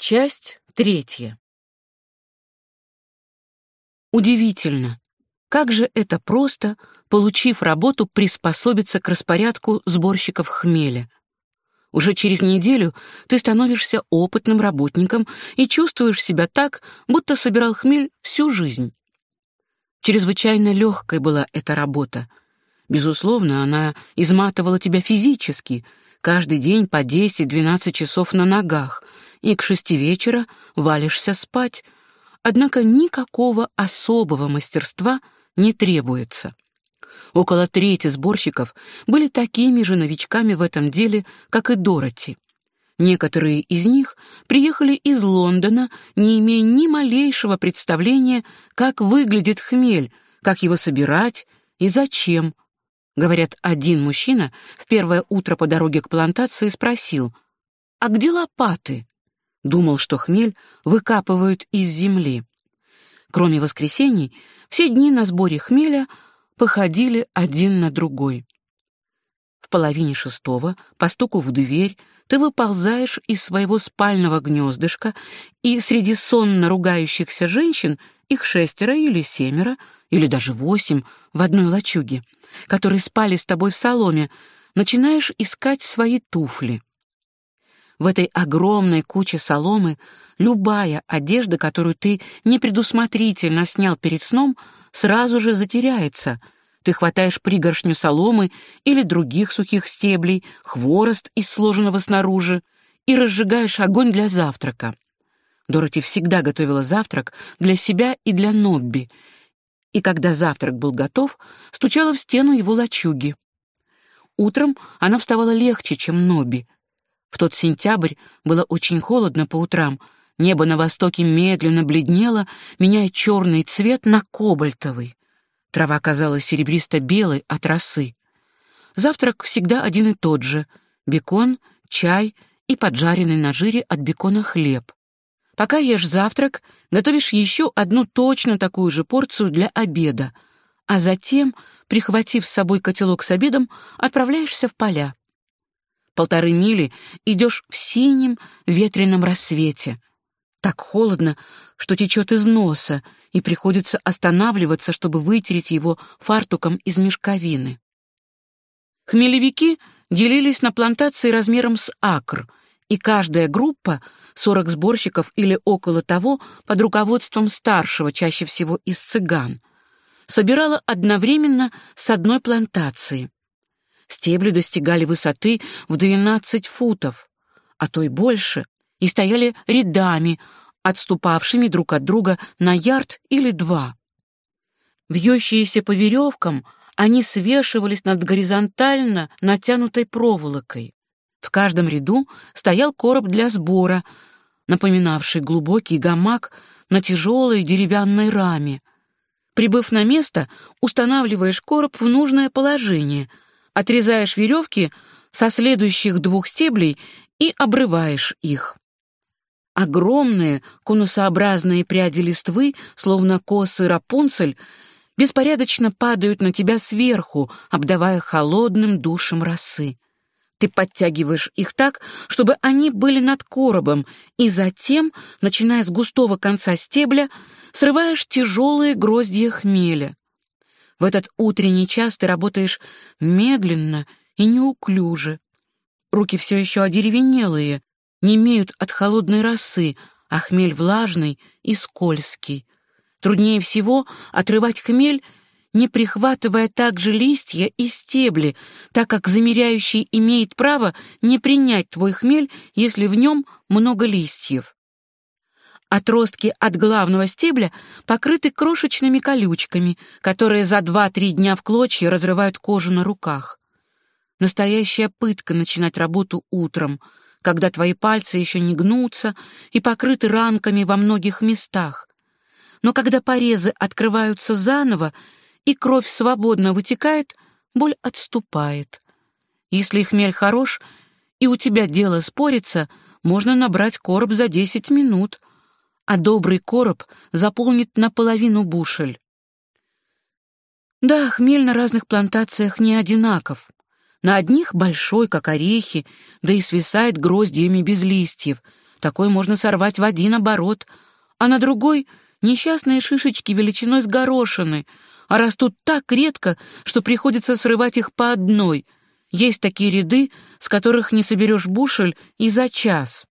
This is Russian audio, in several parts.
Часть третья. Удивительно, как же это просто, получив работу, приспособиться к распорядку сборщиков хмеля. Уже через неделю ты становишься опытным работником и чувствуешь себя так, будто собирал хмель всю жизнь. Чрезвычайно легкой была эта работа. Безусловно, она изматывала тебя физически, каждый день по 10-12 часов на ногах, и к шести вечера валишься спать, однако никакого особого мастерства не требуется. Около трети сборщиков были такими же новичками в этом деле, как и Дороти. Некоторые из них приехали из Лондона, не имея ни малейшего представления, как выглядит хмель, как его собирать и зачем. Говорят, один мужчина в первое утро по дороге к плантации спросил, «А где лопаты?» Думал, что хмель выкапывают из земли. Кроме воскресений, все дни на сборе хмеля походили один на другой. В половине шестого, по стуку в дверь, ты выползаешь из своего спального гнездышка, и среди сонно ругающихся женщин, их шестеро или семеро, или даже восемь в одной лачуге, которые спали с тобой в соломе, начинаешь искать свои туфли. В этой огромной куче соломы любая одежда, которую ты непредусмотрительно снял перед сном, сразу же затеряется. Ты хватаешь пригоршню соломы или других сухих стеблей, хворост из сложенного снаружи и разжигаешь огонь для завтрака. Дороти всегда готовила завтрак для себя и для Нобби, и когда завтрак был готов, стучала в стену его лачуги. Утром она вставала легче, чем Нобби — в тот сентябрь было очень холодно по утрам. Небо на востоке медленно бледнело, меняя черный цвет на кобальтовый. Трава казалась серебристо-белой от росы. Завтрак всегда один и тот же — бекон, чай и поджаренный на жире от бекона хлеб. Пока ешь завтрак, готовишь еще одну точно такую же порцию для обеда, а затем, прихватив с собой котелок с обедом, отправляешься в поля полторы мили идешь в синем ветреном рассвете. Так холодно, что течет из носа, и приходится останавливаться, чтобы вытереть его фартуком из мешковины. Хмелевики делились на плантации размером с акр, и каждая группа, сорок сборщиков или около того, под руководством старшего, чаще всего из цыган, собирала одновременно с одной плантации. Стебли достигали высоты в 12 футов, а то и больше, и стояли рядами, отступавшими друг от друга на ярд или два. Вьющиеся по веревкам, они свешивались над горизонтально натянутой проволокой. В каждом ряду стоял короб для сбора, напоминавший глубокий гамак на тяжелой деревянной раме. Прибыв на место, устанавливаешь короб в нужное положение — отрезаешь веревки со следующих двух стеблей и обрываешь их. Огромные конусообразные пряди листвы, словно косы Рапунцель, беспорядочно падают на тебя сверху, обдавая холодным душем росы. Ты подтягиваешь их так, чтобы они были над коробом, и затем, начиная с густого конца стебля, срываешь тяжелые гроздья хмеля. В этот утренний час ты работаешь медленно и неуклюже. Руки все еще одеревенелые, не имеют от холодной росы, а хмель влажный и скользкий. Труднее всего отрывать хмель, не прихватывая также листья и стебли, так как замеряющий имеет право не принять твой хмель, если в нем много листьев. Отростки от главного стебля покрыты крошечными колючками, которые за два-три дня в клочья разрывают кожу на руках. Настоящая пытка начинать работу утром, когда твои пальцы еще не гнутся и покрыты ранками во многих местах. Но когда порезы открываются заново и кровь свободно вытекает, боль отступает. Если хмель хорош и у тебя дело спорится, можно набрать короб за десять минут — а добрый короб заполнит наполовину бушель. Да, хмель на разных плантациях не одинаков. На одних большой, как орехи, да и свисает гроздьями без листьев, Такой можно сорвать в один оборот, а на другой — несчастные шишечки величиной с горошины, а растут так редко, что приходится срывать их по одной. Есть такие ряды, с которых не соберешь бушель и за час.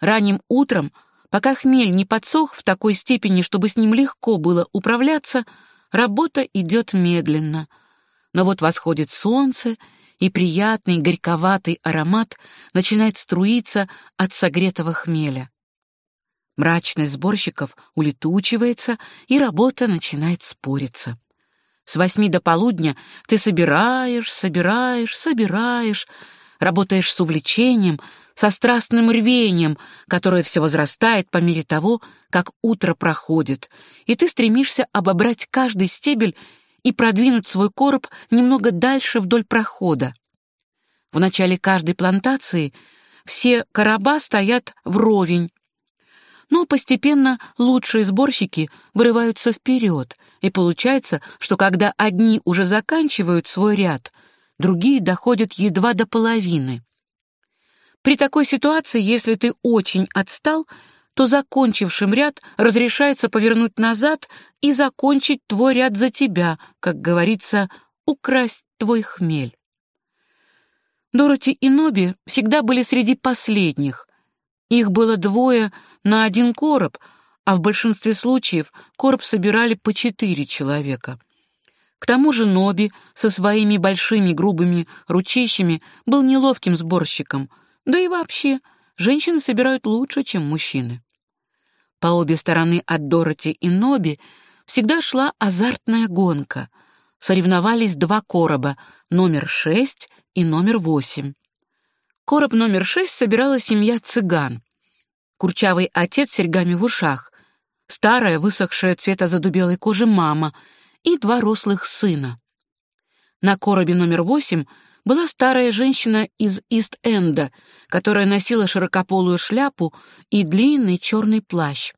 Ранним утром, пока хмель не подсох в такой степени, чтобы с ним легко было управляться, работа идет медленно. Но вот восходит солнце, и приятный горьковатый аромат начинает струиться от согретого хмеля. Мрачность сборщиков улетучивается, и работа начинает спориться. С восьми до полудня ты собираешь, собираешь, собираешь, работаешь с увлечением, со страстным рвением, которое все возрастает по мере того, как утро проходит, и ты стремишься обобрать каждый стебель и продвинуть свой короб немного дальше вдоль прохода. В начале каждой плантации все короба стоят вровень, но постепенно лучшие сборщики вырываются вперед, и получается, что когда одни уже заканчивают свой ряд, другие доходят едва до половины. При такой ситуации, если ты очень отстал, то закончившим ряд разрешается повернуть назад и закончить твой ряд за тебя, как говорится, украсть твой хмель. Дороти и Ноби всегда были среди последних. Их было двое на один короб, а в большинстве случаев короб собирали по четыре человека. К тому же Ноби со своими большими грубыми ручищами был неловким сборщиком, да и вообще женщины собирают лучше, чем мужчины. По обе стороны от Дороти и Ноби всегда шла азартная гонка. Соревновались два короба, номер шесть и номер восемь. Короб номер шесть собирала семья цыган. Курчавый отец с серьгами в ушах, старая, высохшая цвета задубелой кожи мама и два рослых сына. На коробе номер восемь была старая женщина из Ист-Энда, которая носила широкополую шляпу и длинный черный плащ.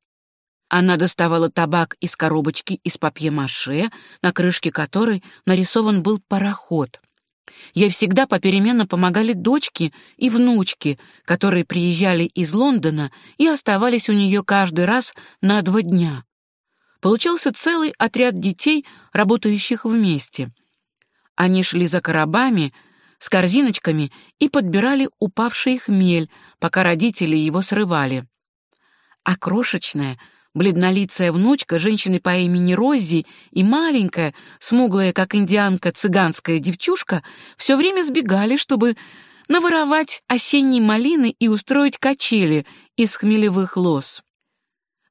Она доставала табак из коробочки из папье-маше, на крышке которой нарисован был пароход. Ей всегда попеременно помогали дочки и внучки, которые приезжали из Лондона и оставались у нее каждый раз на два дня. Получался целый отряд детей, работающих вместе. Они шли за коробами, с корзиночками и подбирали упавший хмель, пока родители его срывали. А крошечная — Бледнолицая внучка женщины по имени Роззи и маленькая, смуглая, как индианка, цыганская девчушка все время сбегали, чтобы наворовать осенние малины и устроить качели из хмелевых лоз.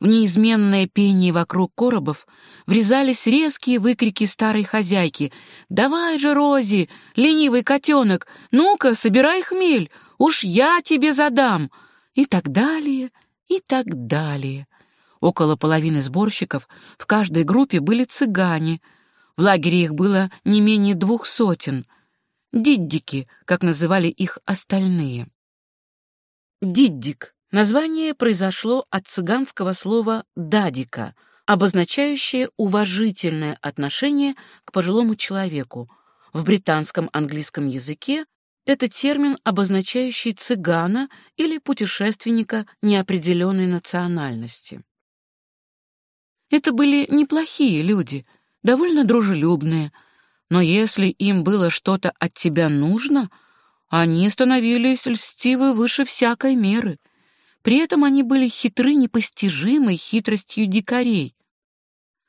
В неизменное пение вокруг коробов врезались резкие выкрики старой хозяйки. «Давай же, Рози, ленивый котенок, ну-ка, собирай хмель, уж я тебе задам!» И так далее, и так далее. Около половины сборщиков в каждой группе были цыгане. В лагере их было не менее двух сотен. Диддики, как называли их остальные. Диддик. Название произошло от цыганского слова «дадика», обозначающее уважительное отношение к пожилому человеку. В британском английском языке это термин, обозначающий цыгана или путешественника неопределенной национальности. Это были неплохие люди, довольно дружелюбные, но если им было что-то от тебя нужно, они становились льстивы выше всякой меры. При этом они были хитры непостижимой хитростью дикарей.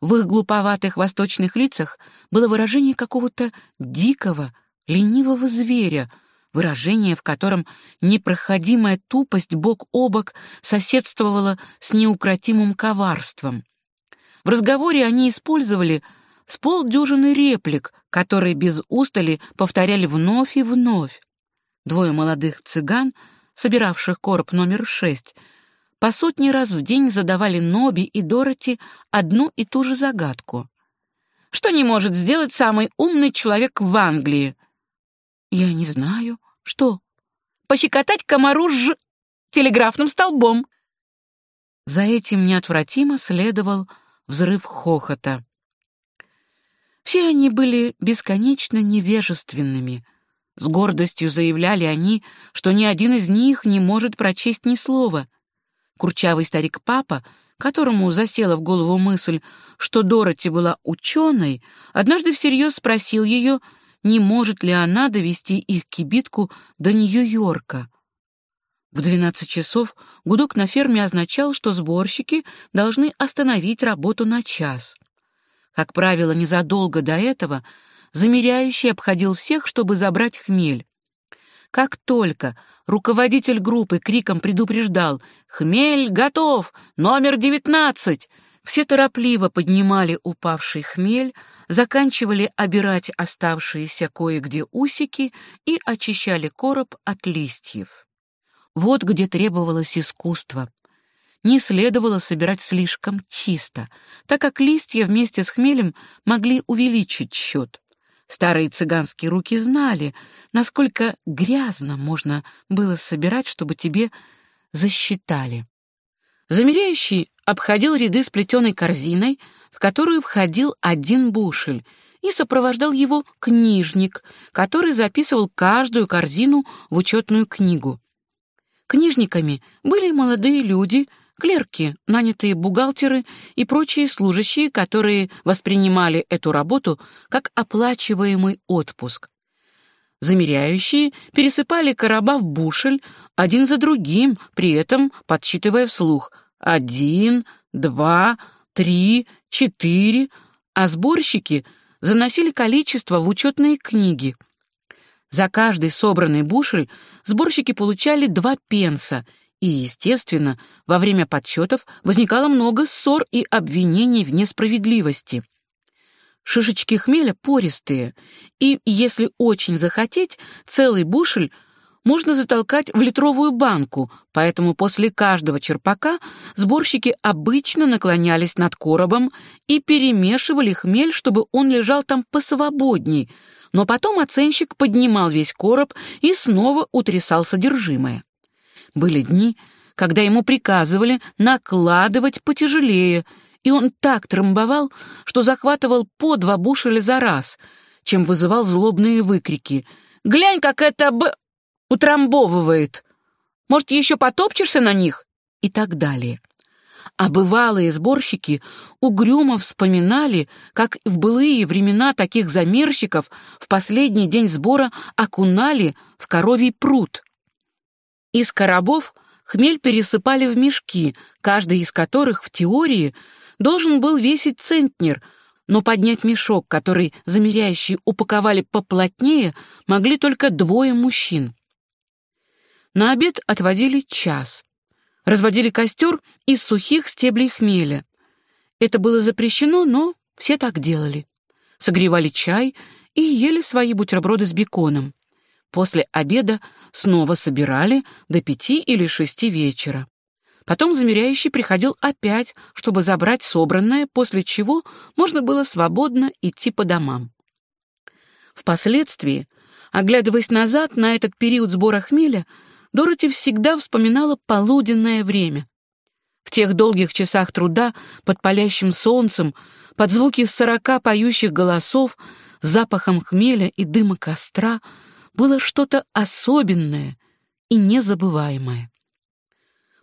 В их глуповатых восточных лицах было выражение какого-то дикого, ленивого зверя, выражение, в котором непроходимая тупость бок о бок соседствовала с неукротимым коварством. В разговоре они использовали с полдюжины реплик, которые без устали повторяли вновь и вновь. Двое молодых цыган, собиравших короб номер шесть, по сотни раз в день задавали Ноби и Дороти одну и ту же загадку. Что не может сделать самый умный человек в Англии? Я не знаю. Что? Пощекотать комару ж... телеграфным столбом. За этим неотвратимо следовал взрыв хохота. Все они были бесконечно невежественными, С гордостью заявляли они, что ни один из них не может прочесть ни слова. Курчавый старик-папа, которому засела в голову мысль, что Дороти была ученой, однажды всерьез спросил ее, не может ли она довести их кибитку до Нью-Йорка. В 12 часов гудок на ферме означал, что сборщики должны остановить работу на час. Как правило, незадолго до этого замеряющий обходил всех, чтобы забрать хмель. Как только руководитель группы криком предупреждал «Хмель готов! Номер девятнадцать!», все торопливо поднимали упавший хмель, заканчивали обирать оставшиеся кое-где усики и очищали короб от листьев. Вот где требовалось искусство. Не следовало собирать слишком чисто, так как листья вместе с хмелем могли увеличить счет. Старые цыганские руки знали, насколько грязно можно было собирать, чтобы тебе засчитали. Замеряющий обходил ряды с плетеной корзиной, в которую входил один бушель, и сопровождал его книжник, который записывал каждую корзину в учетную книгу. Книжниками были молодые люди, клерки, нанятые бухгалтеры и прочие служащие, которые воспринимали эту работу как оплачиваемый отпуск. Замеряющие пересыпали короба в бушель один за другим, при этом подсчитывая вслух «один», «два», «три», «четыре», а сборщики заносили количество в учетные книги — за каждый собранный бушель сборщики получали два пенса, и, естественно, во время подсчетов возникало много ссор и обвинений в несправедливости. Шишечки хмеля пористые, и, если очень захотеть, целый бушель можно затолкать в литровую банку, поэтому после каждого черпака сборщики обычно наклонялись над коробом и перемешивали хмель, чтобы он лежал там посвободней — но потом оценщик поднимал весь короб и снова утрясал содержимое. Были дни, когда ему приказывали накладывать потяжелее, и он так трамбовал, что захватывал по два бушеля за раз, чем вызывал злобные выкрики. «Глянь, как это б... утрамбовывает! Может, еще потопчешься на них?» и так далее а бывалые сборщики угрюмо вспоминали, как в былые времена таких замерщиков в последний день сбора окунали в коровий пруд. Из коробов хмель пересыпали в мешки, каждый из которых в теории должен был весить центнер, но поднять мешок, который замеряющие упаковали поплотнее, могли только двое мужчин. На обед отводили час разводили костер из сухих стеблей хмеля. Это было запрещено, но все так делали. Согревали чай и ели свои бутерброды с беконом. После обеда снова собирали до пяти или шести вечера. Потом замеряющий приходил опять, чтобы забрать собранное, после чего можно было свободно идти по домам. Впоследствии, оглядываясь назад на этот период сбора хмеля, Дороти всегда вспоминала полуденное время. В тех долгих часах труда под палящим солнцем, под звуки сорока поющих голосов, запахом хмеля и дыма костра было что-то особенное и незабываемое.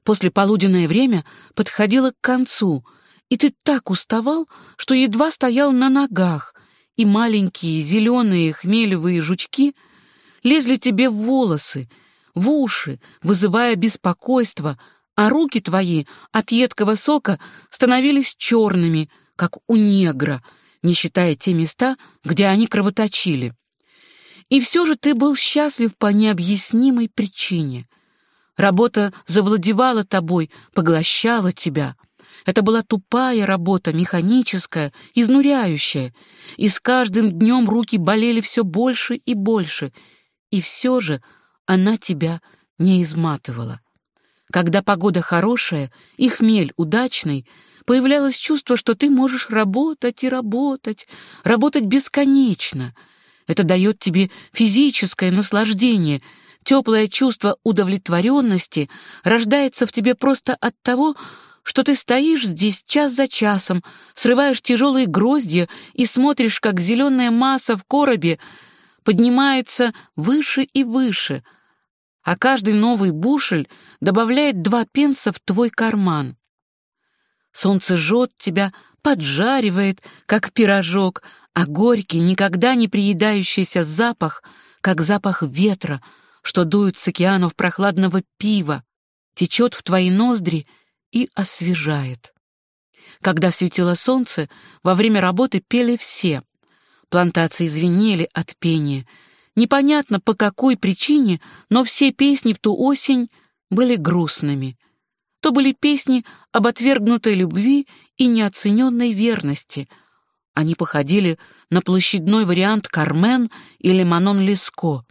После полуденное время подходило к концу, и ты так уставал, что едва стоял на ногах, и маленькие зеленые хмелевые жучки лезли тебе в волосы, в уши, вызывая беспокойство, а руки твои от едкого сока становились черными, как у негра, не считая те места, где они кровоточили. И все же ты был счастлив по необъяснимой причине. Работа завладевала тобой, поглощала тебя. Это была тупая работа, механическая, изнуряющая, и с каждым днем руки болели все больше и больше, и все же она тебя не изматывала. Когда погода хорошая и хмель удачный, появлялось чувство, что ты можешь работать и работать, работать бесконечно. Это дает тебе физическое наслаждение, теплое чувство удовлетворенности рождается в тебе просто от того, что ты стоишь здесь час за часом, срываешь тяжелые гроздья и смотришь, как зеленая масса в коробе поднимается выше и выше, а каждый новый бушель добавляет два пенса в твой карман. Солнце жжет тебя, поджаривает, как пирожок, а горький, никогда не приедающийся запах, как запах ветра, что дует с океанов прохладного пива, течет в твои ноздри и освежает. Когда светило солнце, во время работы пели все. Плантации звенели от пения. Непонятно по какой причине, но все песни в ту осень были грустными. То были песни об отвергнутой любви и неоцененной верности. Они походили на площадной вариант «Кармен» или «Манон Леско».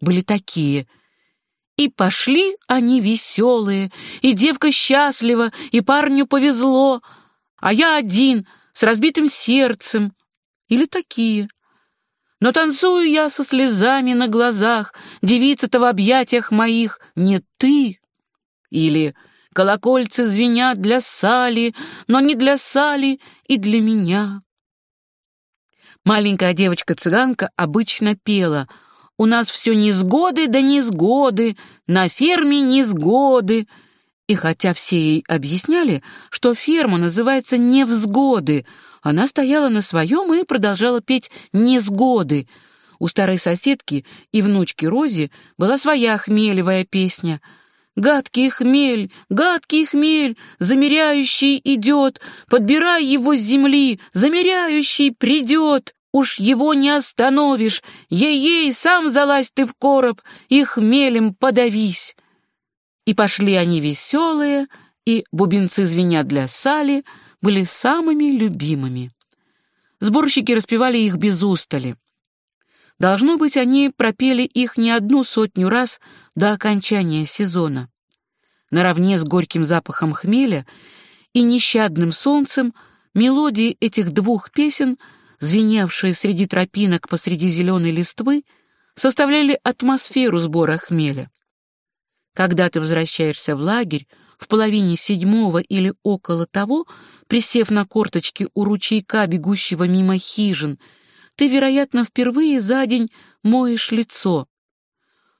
Были такие — и пошли они веселые, и девка счастлива, и парню повезло, а я один, с разбитым сердцем. Или такие. Но танцую я со слезами на глазах, девица-то в объятиях моих не ты. Или колокольцы звенят для Сали, но не для Сали и для меня. Маленькая девочка-цыганка обычно пела — у нас все несгоды да несгоды, на ферме несгоды. И хотя все ей объясняли, что ферма называется «невзгоды», она стояла на своем и продолжала петь «несгоды». У старой соседки и внучки Рози была своя хмелевая песня — Гадкий хмель, гадкий хмель, замеряющий идет, подбирай его с земли, замеряющий придет. Уж его не остановишь, ей-ей, сам залазь ты в короб и хмелем подавись. И пошли они веселые, и бубенцы звенят для Сали были самыми любимыми. Сборщики распевали их без устали. Должно быть, они пропели их не одну сотню раз до окончания сезона. Наравне с горьким запахом хмеля и нещадным солнцем мелодии этих двух песен — звеневшие среди тропинок посреди зеленой листвы, составляли атмосферу сбора хмеля. Когда ты возвращаешься в лагерь, в половине седьмого или около того, присев на корточки у ручейка, бегущего мимо хижин, ты, вероятно, впервые за день моешь лицо.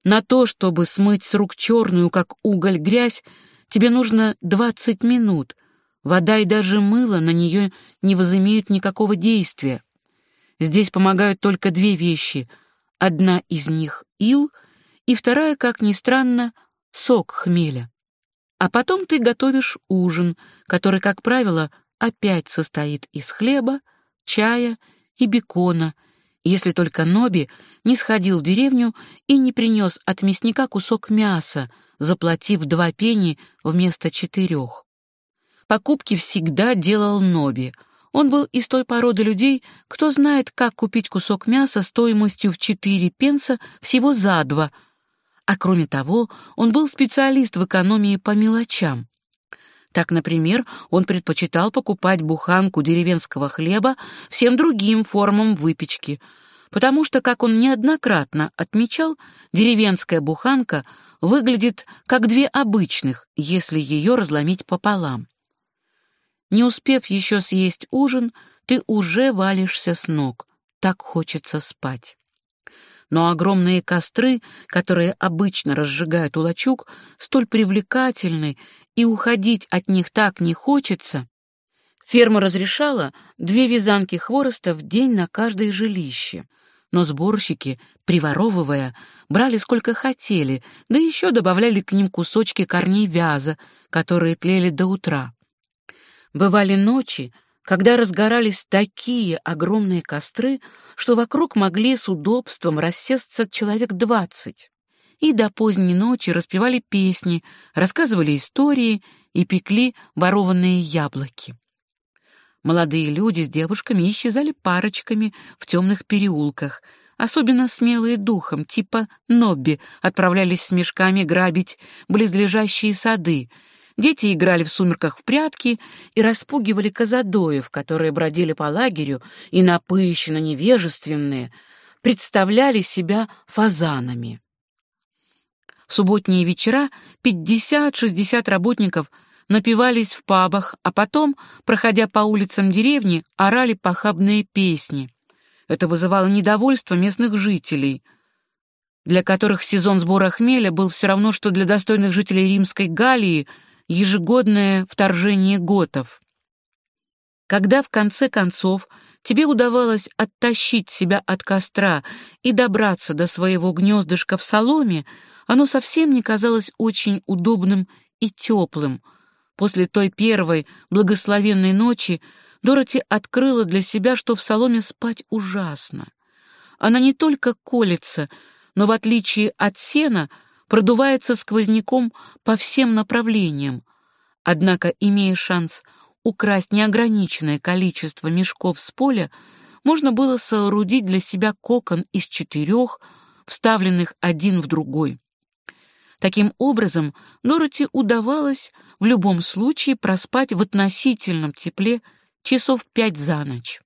На то, чтобы смыть с рук черную, как уголь, грязь, тебе нужно двадцать минут. Вода и даже мыло на нее не возымеют никакого действия. Здесь помогают только две вещи. Одна из них — ил, и вторая, как ни странно, сок хмеля. А потом ты готовишь ужин, который, как правило, опять состоит из хлеба, чая и бекона, если только Ноби не сходил в деревню и не принес от мясника кусок мяса, заплатив два пени вместо четырех. Покупки всегда делал Ноби — он был из той породы людей, кто знает, как купить кусок мяса стоимостью в 4 пенса всего за два. А кроме того, он был специалист в экономии по мелочам. Так, например, он предпочитал покупать буханку деревенского хлеба всем другим формам выпечки, потому что, как он неоднократно отмечал, деревенская буханка выглядит как две обычных, если ее разломить пополам. Не успев еще съесть ужин, ты уже валишься с ног. Так хочется спать. Но огромные костры, которые обычно разжигают у лачуг, столь привлекательны, и уходить от них так не хочется. Ферма разрешала две вязанки хвороста в день на каждое жилище, но сборщики, приворовывая, брали сколько хотели, да еще добавляли к ним кусочки корней вяза, которые тлели до утра. Бывали ночи, когда разгорались такие огромные костры, что вокруг могли с удобством рассесться человек двадцать. И до поздней ночи распевали песни, рассказывали истории и пекли ворованные яблоки. Молодые люди с девушками исчезали парочками в темных переулках, особенно смелые духом, типа Нобби, отправлялись с мешками грабить близлежащие сады, Дети играли в сумерках в прятки и распугивали казадоев, которые бродили по лагерю и напыщенно невежественные представляли себя фазанами. В субботние вечера 50-60 работников напивались в пабах, а потом, проходя по улицам деревни, орали похабные песни. Это вызывало недовольство местных жителей, для которых сезон сбора хмеля был все равно, что для достойных жителей римской Галлии ежегодное вторжение готов. Когда в конце концов тебе удавалось оттащить себя от костра и добраться до своего гнездышка в соломе, оно совсем не казалось очень удобным и теплым. После той первой благословенной ночи Дороти открыла для себя, что в соломе спать ужасно. Она не только колется, но, в отличие от сена, продувается сквозняком по всем направлениям. Однако, имея шанс украсть неограниченное количество мешков с поля, можно было соорудить для себя кокон из четырех, вставленных один в другой. Таким образом, Дороти удавалось в любом случае проспать в относительном тепле часов пять за ночь.